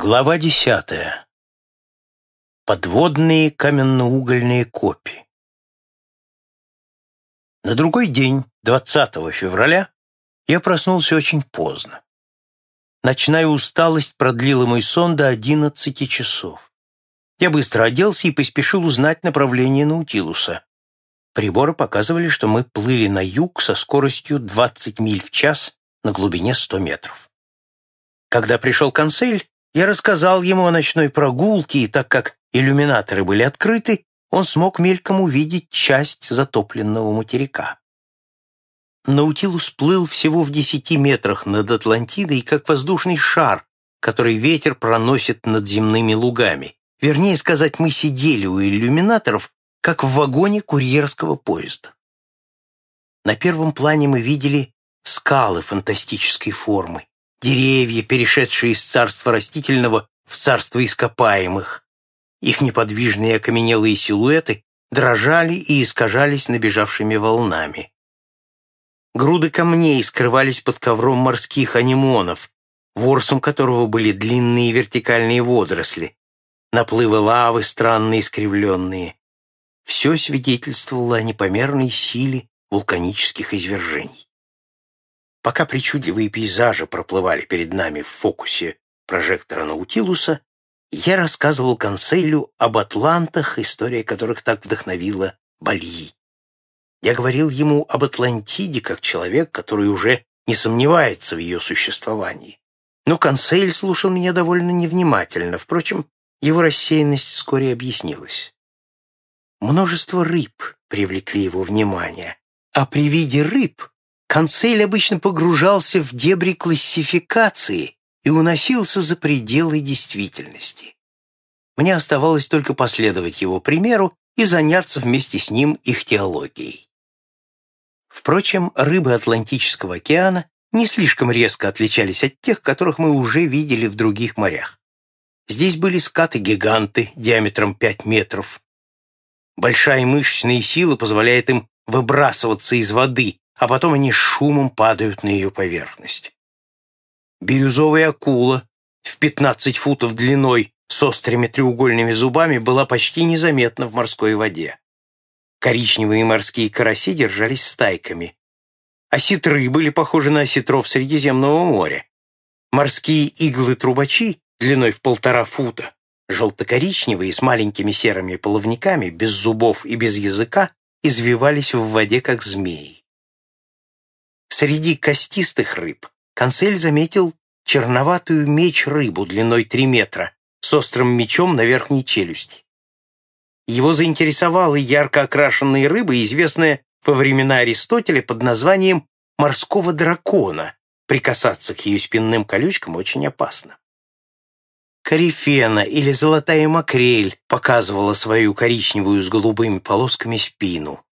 Глава десятая. Подводные каменноугольные копи. На другой день, 20 февраля, я проснулся очень поздно. Ночная усталость продлила мой сон до 11 часов. Я быстро оделся и поспешил узнать направление Наутилуса. Приборы показывали, что мы плыли на юг со скоростью 20 миль в час на глубине 100 метров. Когда пришел консель, я рассказал ему о ночной прогулке, и так как иллюминаторы были открыты, он смог мельком увидеть часть затопленного материка. Наутилус плыл всего в десяти метрах над Атлантидой, как воздушный шар, который ветер проносит над земными лугами. Вернее сказать, мы сидели у иллюминаторов, как в вагоне курьерского поезда. На первом плане мы видели скалы фантастической формы, деревья, перешедшие из царства растительного в царство ископаемых. Их неподвижные окаменелые силуэты дрожали и искажались набежавшими волнами. Груды камней скрывались под ковром морских анимонов, ворсом которого были длинные вертикальные водоросли, наплывы лавы странные искривленные. Все свидетельствовало о непомерной силе вулканических извержений. Пока причудливые пейзажи проплывали перед нами в фокусе прожектора Наутилуса, я рассказывал Канцелю об атлантах, история которых так вдохновила Бальи. Я говорил ему об Атлантиде как человек, который уже не сомневается в ее существовании. Но Канцель слушал меня довольно невнимательно. Впрочем, его рассеянность вскоре объяснилась. Множество рыб привлекли его внимание, а при виде рыб Канцель обычно погружался в дебри классификации и уносился за пределы действительности. Мне оставалось только последовать его примеру и заняться вместе с ним их теологией. Впрочем, рыбы Атлантического океана не слишком резко отличались от тех, которых мы уже видели в других морях. Здесь были скаты-гиганты диаметром 5 метров. Большая мышечная сила позволяет им выбрасываться из воды, а потом они шумом падают на ее поверхность. Бирюзовая акула в 15 футов длиной с острыми треугольными зубами была почти незаметна в морской воде. Коричневые морские караси держались стайками. Осетры были похожи на осетров Средиземного моря. Морские иглы-трубачи длиной в полтора фута, желто-коричневые с маленькими серыми половниками, без зубов и без языка, извивались в воде, как змеи. Среди костистых рыб Консель заметил черноватую меч-рыбу длиной 3 метра с острым мечом на верхней челюсти. Его заинтересовала ярко окрашенная рыба, известная во времена Аристотеля под названием морского дракона. Прикасаться к ее спинным колючкам очень опасно. Корифена или золотая макрель показывала свою коричневую с голубыми полосками спину.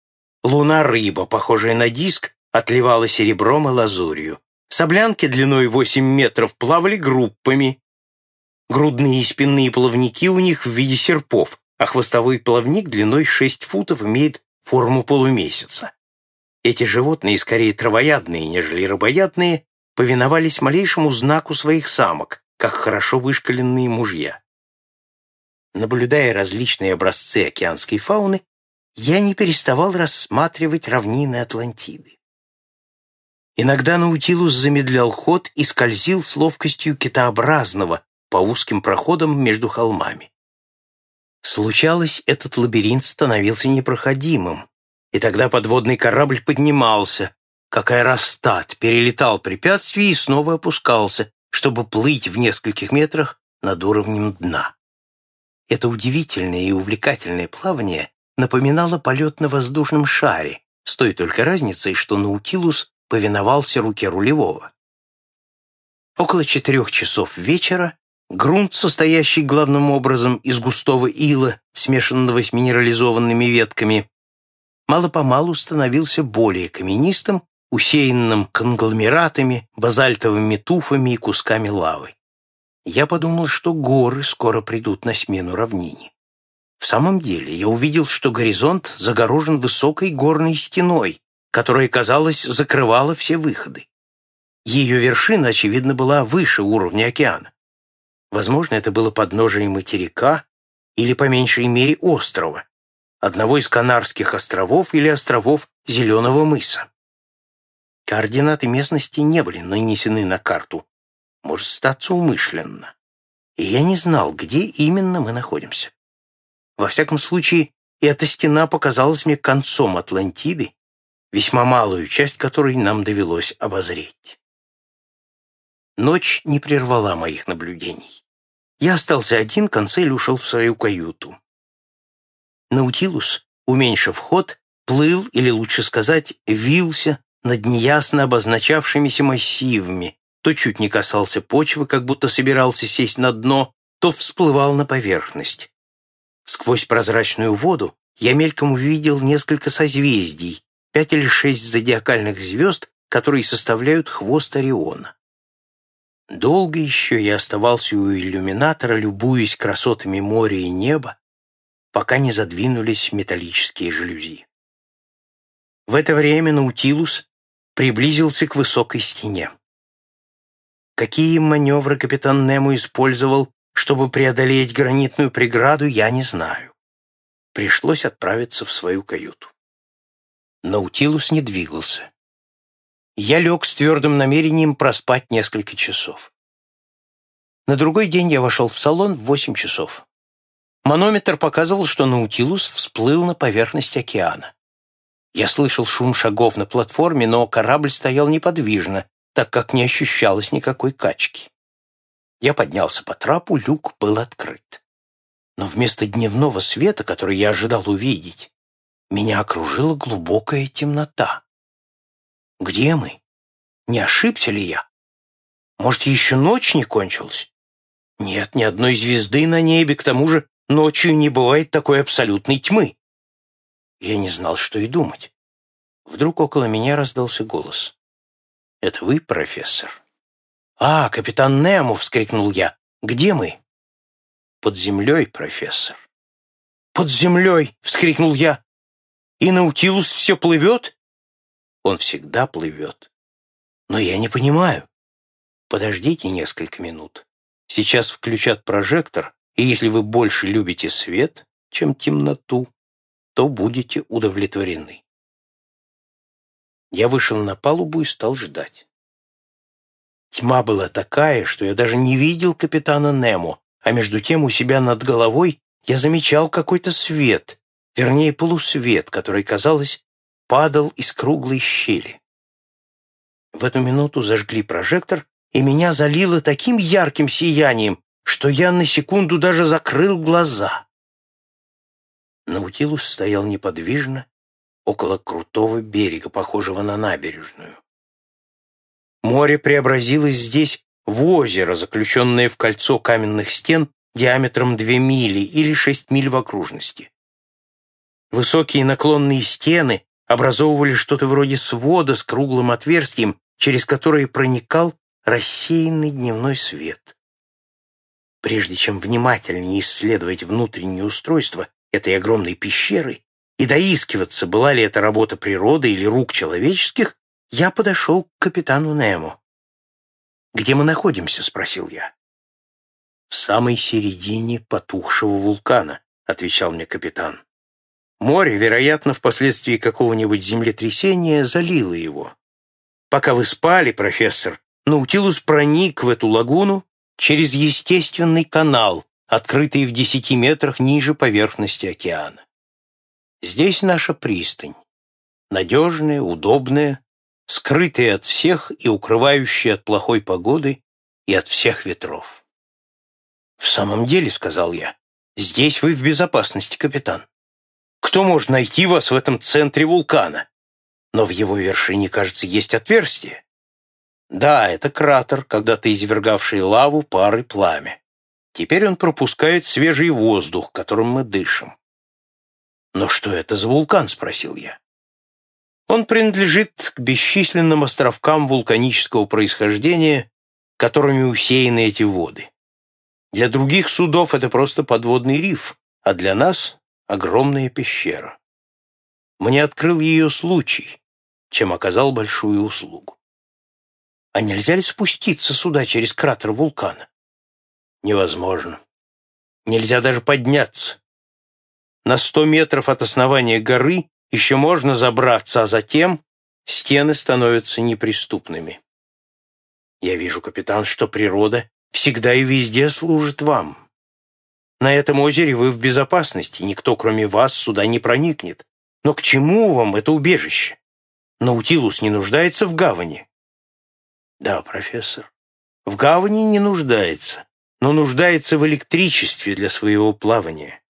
Луна-рыба, похожая на диск, отливала серебром и лазурью. Соблянки длиной 8 метров плавали группами. Грудные и спинные плавники у них в виде серпов, а хвостовой плавник длиной 6 футов имеет форму полумесяца. Эти животные, скорее травоядные, нежели рыбоядные, повиновались малейшему знаку своих самок, как хорошо вышкаленные мужья. Наблюдая различные образцы океанской фауны, я не переставал рассматривать равнины Атлантиды. Иногда Наутилус замедлял ход и скользил с ловкостью китообразного по узким проходам между холмами. Случалось, этот лабиринт становился непроходимым, и тогда подводный корабль поднимался, как аэростат, перелетал препятствия и снова опускался, чтобы плыть в нескольких метрах над уровнем дна. Это удивительное и увлекательное плавание напоминало полет на воздушном шаре, с той только разницей, что Наутилус повиновался руке рулевого. Около четырех часов вечера грунт, состоящий главным образом из густого ила, смешанного с минерализованными ветками, мало-помалу становился более каменистым, усеянным конгломератами, базальтовыми туфами и кусками лавы. Я подумал, что горы скоро придут на смену равнине. В самом деле, я увидел, что горизонт загорожен высокой горной стеной, которая, казалось, закрывала все выходы. Ее вершина, очевидно, была выше уровня океана. Возможно, это было подножие материка или, по меньшей мере, острова, одного из Канарских островов или островов Зеленого мыса. Координаты местности не были нанесены на карту, может статься умышленно. И я не знал, где именно мы находимся. Во всяком случае, эта стена показалась мне концом Атлантиды, весьма малую часть которой нам довелось обозреть. Ночь не прервала моих наблюдений. Я остался один, концель ушел в свою каюту. Наутилус, уменьшив ход, плыл, или лучше сказать, вился над неясно обозначавшимися массивами, то чуть не касался почвы, как будто собирался сесть на дно, то всплывал на поверхность. Сквозь прозрачную воду я мельком увидел несколько созвездий, пять или шесть зодиакальных звезд, которые составляют хвост Ориона. Долго еще я оставался у иллюминатора, любуясь красотами моря и неба, пока не задвинулись металлические жалюзи. В это время Наутилус приблизился к высокой стене. Какие маневры капитан Немо использовал, чтобы преодолеть гранитную преграду, я не знаю. Пришлось отправиться в свою каюту. Наутилус не двигался я лег с твердым намерением проспать несколько часов. На другой день я вошел в салон в восемь часов. Манометр показывал, что Наутилус всплыл на поверхность океана. Я слышал шум шагов на платформе, но корабль стоял неподвижно, так как не ощущалось никакой качки. Я поднялся по трапу, люк был открыт. Но вместо дневного света, который я ожидал увидеть, меня окружила глубокая темнота. Где мы? Не ошибся ли я? Может, еще ночь не кончилась? Нет, ни одной звезды на небе, к тому же ночью не бывает такой абсолютной тьмы. Я не знал, что и думать. Вдруг около меня раздался голос. «Это вы, профессор?» «А, капитан Немо!» — вскрикнул я. «Где мы?» «Под землей, профессор». «Под землей!» — вскрикнул я. «И Наутилус все плывет?» Он всегда плывет. Но я не понимаю. Подождите несколько минут. Сейчас включат прожектор, и если вы больше любите свет, чем темноту, то будете удовлетворены. Я вышел на палубу и стал ждать. Тьма была такая, что я даже не видел капитана Немо, а между тем у себя над головой я замечал какой-то свет, вернее полусвет, который, казалось, падал из круглой щели. В эту минуту зажгли прожектор, и меня залило таким ярким сиянием, что я на секунду даже закрыл глаза. Наутилус стоял неподвижно около крутого берега, похожего на набережную. Море преобразилось здесь в озеро, заключенное в кольцо каменных стен диаметром две мили или шесть миль в окружности. Высокие наклонные стены образовывали что-то вроде свода с круглым отверстием, через которое проникал рассеянный дневной свет. Прежде чем внимательнее исследовать внутреннее устройство этой огромной пещеры и доискиваться, была ли это работа природы или рук человеческих, я подошел к капитану Немо. «Где мы находимся?» — спросил я. «В самой середине потухшего вулкана», — отвечал мне капитан. Море, вероятно, впоследствии какого-нибудь землетрясения залило его. Пока вы спали, профессор, Наутилус проник в эту лагуну через естественный канал, открытый в десяти метрах ниже поверхности океана. Здесь наша пристань. Надежная, удобная, скрытая от всех и укрывающая от плохой погоды и от всех ветров. «В самом деле, — сказал я, — здесь вы в безопасности, капитан. Кто может найти вас в этом центре вулкана? Но в его вершине, кажется, есть отверстие. Да, это кратер, когда-то извергавший лаву, пар и пламя. Теперь он пропускает свежий воздух, которым мы дышим. «Но что это за вулкан?» — спросил я. Он принадлежит к бесчисленным островкам вулканического происхождения, которыми усеяны эти воды. Для других судов это просто подводный риф, а для нас огромная пещера. Мне открыл ее случай, чем оказал большую услугу. А нельзя ли спуститься сюда через кратер вулкана? Невозможно. Нельзя даже подняться. На сто метров от основания горы еще можно забраться, а затем стены становятся неприступными. Я вижу, капитан, что природа всегда и везде служит вам. На этом озере вы в безопасности, никто, кроме вас, сюда не проникнет. Но к чему вам это убежище? Наутилус не нуждается в гавани. Да, профессор, в гавани не нуждается, но нуждается в электричестве для своего плавания.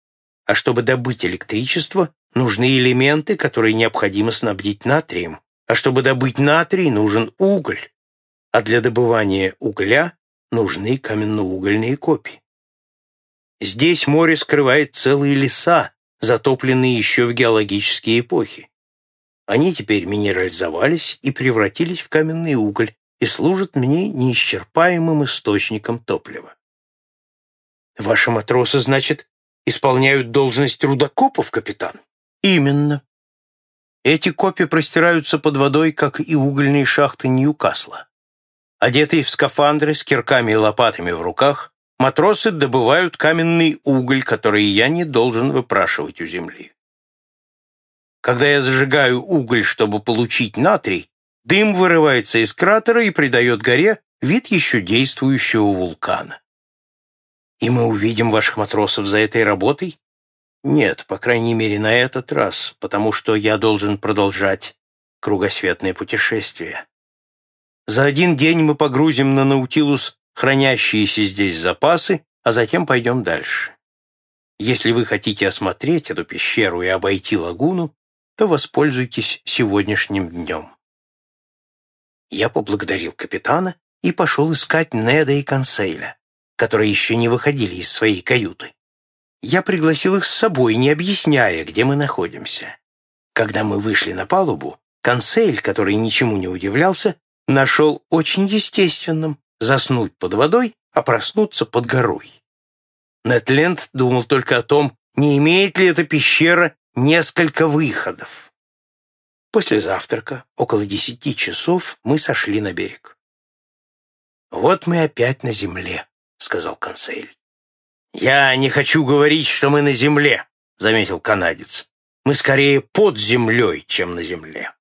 А чтобы добыть электричество, нужны элементы, которые необходимо снабдить натрием. А чтобы добыть натрий, нужен уголь. А для добывания угля нужны каменноугольные копии. Здесь море скрывает целые леса, затопленные еще в геологические эпохи. Они теперь минерализовались и превратились в каменный уголь и служат мне неисчерпаемым источником топлива. Ваши матросы, значит, исполняют должность рудокопов, капитан? Именно. Эти копи простираются под водой, как и угольные шахты Ньюкасла. Одетые в скафандры с кирками и лопатами в руках, матросы добывают каменный уголь, который я не должен выпрашивать у земли. Когда я зажигаю уголь, чтобы получить натрий, дым вырывается из кратера и придает горе вид еще действующего вулкана. И мы увидим ваших матросов за этой работой? Нет, по крайней мере, на этот раз, потому что я должен продолжать кругосветное путешествие. За один день мы погрузим на Наутилус хранящиеся здесь запасы, а затем пойдем дальше. Если вы хотите осмотреть эту пещеру и обойти лагуну, то воспользуйтесь сегодняшним днем. Я поблагодарил капитана и пошел искать Неда и Консейля которые еще не выходили из своей каюты. Я пригласил их с собой, не объясняя, где мы находимся. Когда мы вышли на палубу, консель, который ничему не удивлялся, нашел очень естественным заснуть под водой, а проснуться под горой. Нетленд думал только о том, не имеет ли эта пещера несколько выходов. После завтрака, около десяти часов, мы сошли на берег. Вот мы опять на земле. — сказал консель. «Я не хочу говорить, что мы на земле», — заметил канадец. «Мы скорее под землей, чем на земле».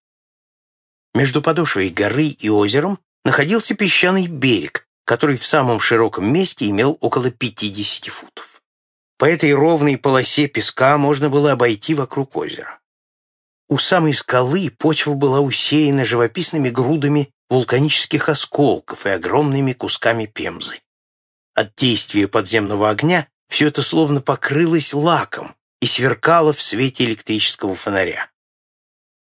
Между подошвой горы и озером находился песчаный берег, который в самом широком месте имел около 50 футов. По этой ровной полосе песка можно было обойти вокруг озера. У самой скалы почва была усеяна живописными грудами вулканических осколков и огромными кусками пемзы. От действия подземного огня все это словно покрылось лаком и сверкало в свете электрического фонаря.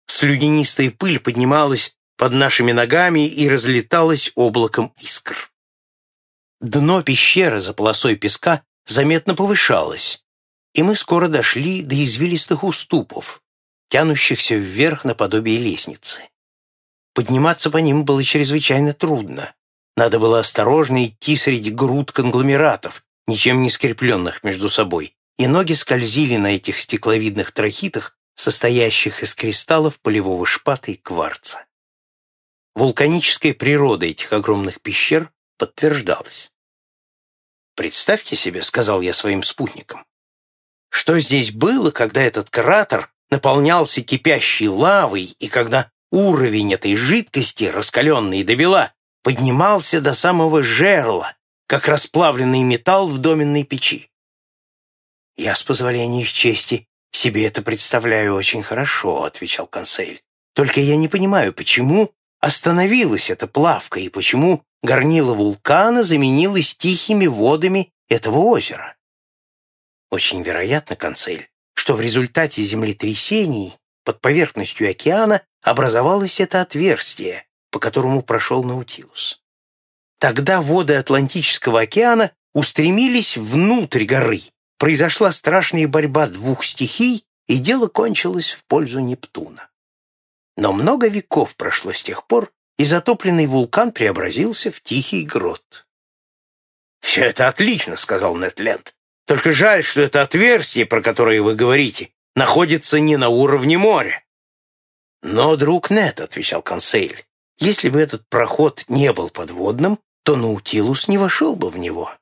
Слюдянистая пыль поднималась под нашими ногами и разлеталась облаком искр. Дно пещеры за полосой песка заметно повышалось, и мы скоро дошли до извилистых уступов, тянущихся вверх наподобие лестницы. Подниматься по ним было чрезвычайно трудно. Надо было осторожно идти среди груд конгломератов, ничем не скрепленных между собой, и ноги скользили на этих стекловидных трахитах, состоящих из кристаллов полевого шпата и кварца. Вулканическая природа этих огромных пещер подтверждалась. «Представьте себе», — сказал я своим спутникам, «что здесь было, когда этот кратер наполнялся кипящей лавой и когда уровень этой жидкости, раскаленной до бела, поднимался до самого жерла, как расплавленный металл в доменной печи. «Я, с позволения их чести, себе это представляю очень хорошо», — отвечал консель. «Только я не понимаю, почему остановилась эта плавка и почему горнило вулкана заменилось тихими водами этого озера. Очень вероятно, консель, что в результате землетрясений под поверхностью океана образовалось это отверстие, по которому прошел Наутилус. Тогда воды Атлантического океана устремились внутрь горы. Произошла страшная борьба двух стихий, и дело кончилось в пользу Нептуна. Но много веков прошло с тех пор, и затопленный вулкан преобразился в тихий грот. «Все это отлично», — сказал Нетленд. «Только жаль, что это отверстие, про которое вы говорите, находится не на уровне моря». «Но, друг Нет», — отвечал консейль, если бы этот проход не был подводным, то Наутилус не вошел бы в него.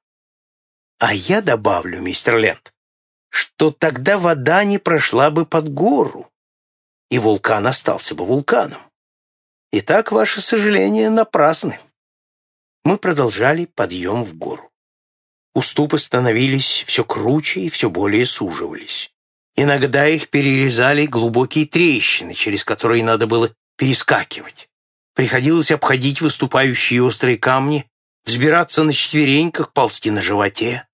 А я добавлю, мистер Лент, что тогда вода не прошла бы под гору, и вулкан остался бы вулканом. Итак, ваши сожаления напрасны. Мы продолжали подъем в гору. Уступы становились все круче и все более суживались. Иногда их перерезали глубокие трещины, через которые надо было перескакивать. Приходилось обходить выступающие острые камни, взбираться на четвереньках, ползти на животе.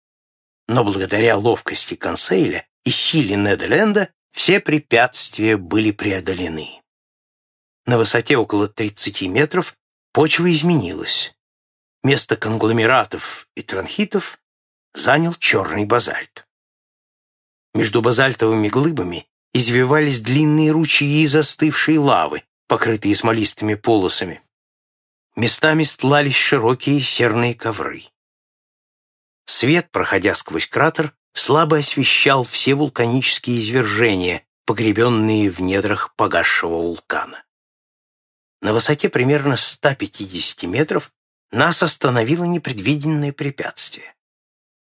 Но благодаря ловкости Консейля и силе Недленда все препятствия были преодолены. На высоте около 30 метров почва изменилась. Место конгломератов и транхитов занял черный базальт. Между базальтовыми глыбами извивались длинные ручьи застывшей лавы, покрытые смолистыми полосами. Местами стлались широкие серные ковры. Свет, проходя сквозь кратер, слабо освещал все вулканические извержения, погребенные в недрах погасшего вулкана. На высоте примерно 150 метров нас остановило непредвиденное препятствие.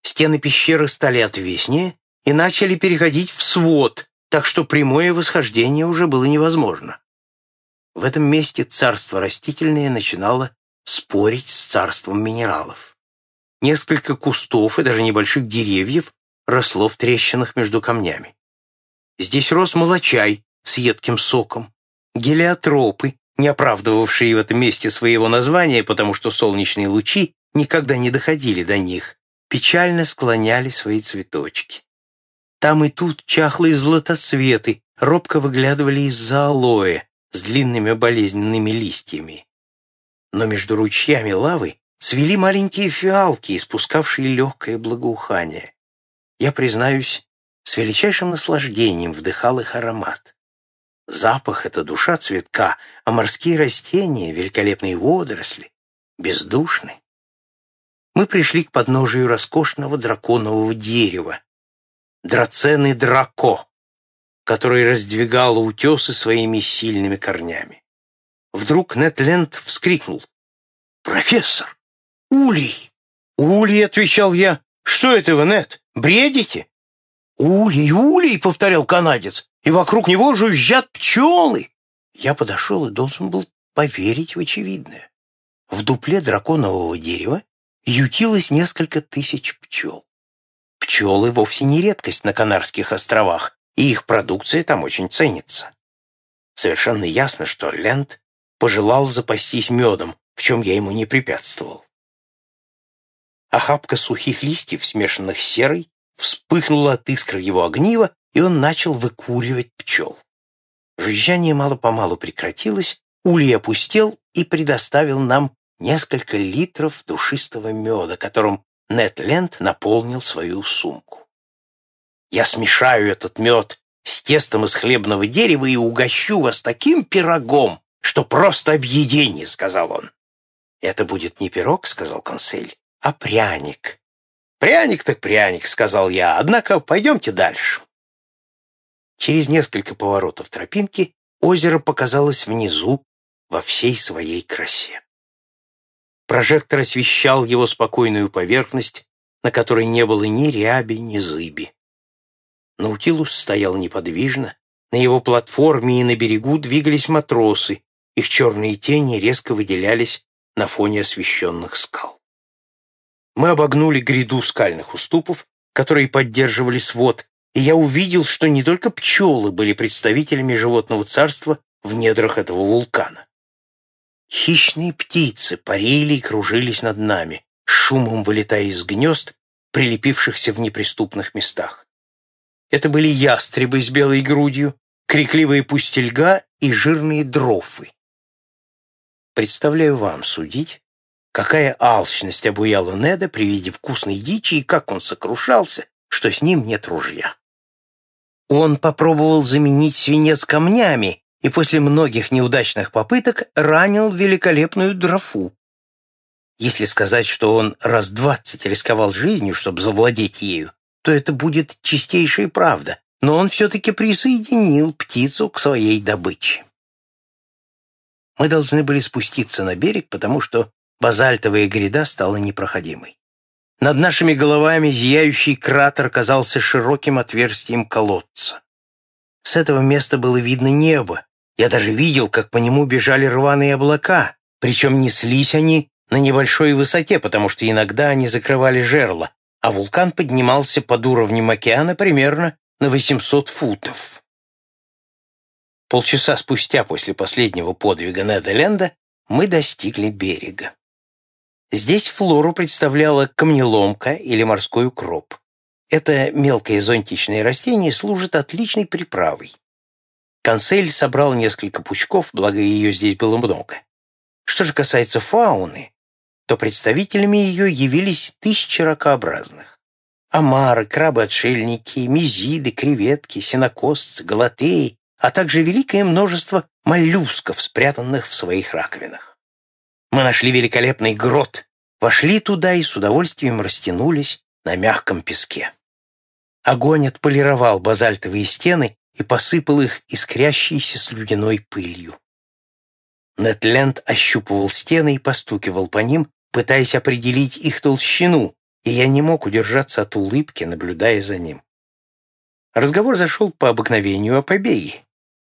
Стены пещеры стали отвеснее и начали переходить в свод, так что прямое восхождение уже было невозможно. В этом месте царство растительное начинало спорить с царством минералов. Несколько кустов и даже небольших деревьев росло в трещинах между камнями. Здесь рос молочай с едким соком, гелиотропы, не оправдывавшие в этом месте своего названия, потому что солнечные лучи никогда не доходили до них, печально склоняли свои цветочки. Там и тут чахлые златоцветы робко выглядывали из-за алоэ с длинными болезненными листьями. Но между ручьями лавы цвели маленькие фиалки, испускавшие легкое благоухание. Я, признаюсь, с величайшим наслаждением вдыхал их аромат. Запах — это душа цветка, а морские растения, великолепные водоросли, бездушны. Мы пришли к подножию роскошного драконового дерева, драцены драко, который раздвигал утесы своими сильными корнями. Вдруг Нетленд вскрикнул. «Профессор! Улей!» «Улей!» — отвечал я. «Что это вы, Нет? Бредите?» «Улей, улей!» — повторял канадец и вокруг него жужжат пчелы. Я подошел и должен был поверить в очевидное. В дупле драконового дерева ютилось несколько тысяч пчел. Пчелы вовсе не редкость на Канарских островах, и их продукция там очень ценится. Совершенно ясно, что Лент пожелал запастись медом, в чем я ему не препятствовал. Охапка сухих листьев, смешанных с серой, вспыхнула от искр его огнива и он начал выкуривать пчел. Жужжание мало-помалу прекратилось, улей опустел и предоставил нам несколько литров душистого меда, которым Нед Ленд наполнил свою сумку. «Я смешаю этот мед с тестом из хлебного дерева и угощу вас таким пирогом, что просто объедение», — сказал он. «Это будет не пирог», — сказал консель, — «а пряник». «Пряник так пряник», — сказал я, — «однако пойдемте дальше». Через несколько поворотов тропинки озеро показалось внизу во всей своей красе. Прожектор освещал его спокойную поверхность, на которой не было ни ряби, ни зыби. Наутилус стоял неподвижно, на его платформе и на берегу двигались матросы, их черные тени резко выделялись на фоне освещенных скал. Мы обогнули гряду скальных уступов, которые поддерживали свод, и я увидел, что не только пчелы были представителями животного царства в недрах этого вулкана. Хищные птицы парили и кружились над нами, шумом вылетая из гнезд, прилепившихся в неприступных местах. Это были ястребы с белой грудью, крикливые пустельга и жирные дрофы. Представляю вам судить, какая алчность обуяла Неда при виде вкусной дичи и как он сокрушался, что с ним нет ружья. Он попробовал заменить свинец камнями и после многих неудачных попыток ранил великолепную дрофу. Если сказать, что он раз двадцать рисковал жизнью, чтобы завладеть ею, то это будет чистейшая правда, но он все-таки присоединил птицу к своей добыче. Мы должны были спуститься на берег, потому что базальтовая гряда стала непроходимой. Над нашими головами зияющий кратер казался широким отверстием колодца. С этого места было видно небо. Я даже видел, как по нему бежали рваные облака, причем неслись они на небольшой высоте, потому что иногда они закрывали жерла, а вулкан поднимался под уровнем океана примерно на 800 футов. Полчаса спустя после последнего подвига Неда Ленда мы достигли берега. Здесь флору представляла камнеломка или морской укроп. Это мелкое зонтичное растение служит отличной приправой. Консель собрал несколько пучков, благо ее здесь было много. Что же касается фауны, то представителями ее явились тысячи ракообразных. Омары, крабы-отшельники, мезиды, креветки, сенокосцы, галатеи, а также великое множество моллюсков, спрятанных в своих раковинах. Мы нашли великолепный грот, вошли туда и с удовольствием растянулись на мягком песке. Огонь отполировал базальтовые стены и посыпал их искрящейся слюдяной пылью. Нетленд ощупывал стены и постукивал по ним, пытаясь определить их толщину, и я не мог удержаться от улыбки, наблюдая за ним. Разговор зашел по обыкновению о побеге.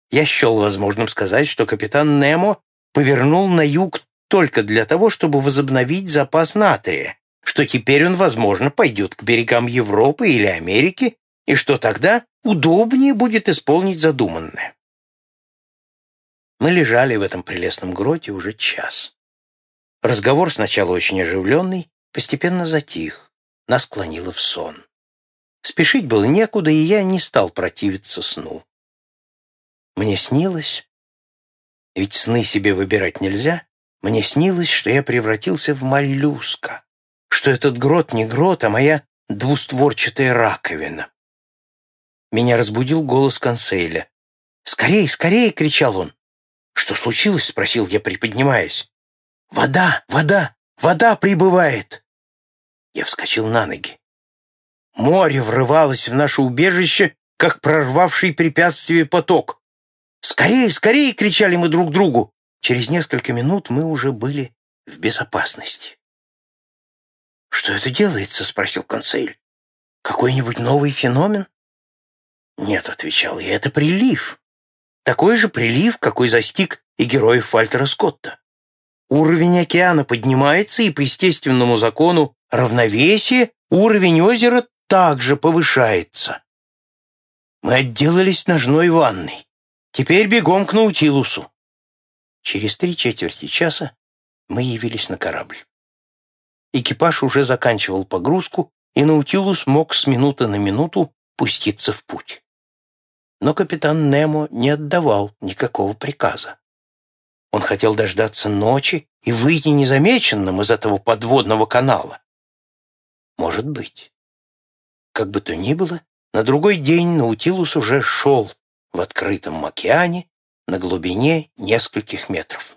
Я счел возможным сказать, что капитан Немо повернул на юг только для того, чтобы возобновить запас натрия, что теперь он, возможно, пойдет к берегам Европы или Америки, и что тогда удобнее будет исполнить задуманное. Мы лежали в этом прелестном гроте уже час. Разговор сначала очень оживленный, постепенно затих, нас клонило в сон. Спешить было некуда, и я не стал противиться сну. Мне снилось, ведь сны себе выбирать нельзя, мне снилось, что я превратился в моллюска, что этот грот не грот, а моя двустворчатая раковина. Меня разбудил голос консейля. «Скорей, скорей!» — кричал он. «Что случилось?» — спросил я, приподнимаясь. «Вода, вода, вода прибывает!» Я вскочил на ноги. Море врывалось в наше убежище, как прорвавший препятствие поток. «Скорее, скорее!» — кричали мы друг другу. Через несколько минут мы уже были в безопасности. «Что это делается?» — спросил консель. «Какой-нибудь новый феномен?» «Нет», — отвечал я, — «это прилив. Такой же прилив, какой застиг и героев Фальтера Скотта. Уровень океана поднимается, и по естественному закону равновесия уровень озера также повышается. Мы отделались ножной ванной. Теперь бегом к Наутилусу. Через три четверти часа мы явились на корабль. Экипаж уже заканчивал погрузку, и Наутилус мог с минуты на минуту пуститься в путь. Но капитан Немо не отдавал никакого приказа. Он хотел дождаться ночи и выйти незамеченным из этого подводного канала. Может быть. Как бы то ни было, на другой день Наутилус уже шел в открытом океане на глубине нескольких метров.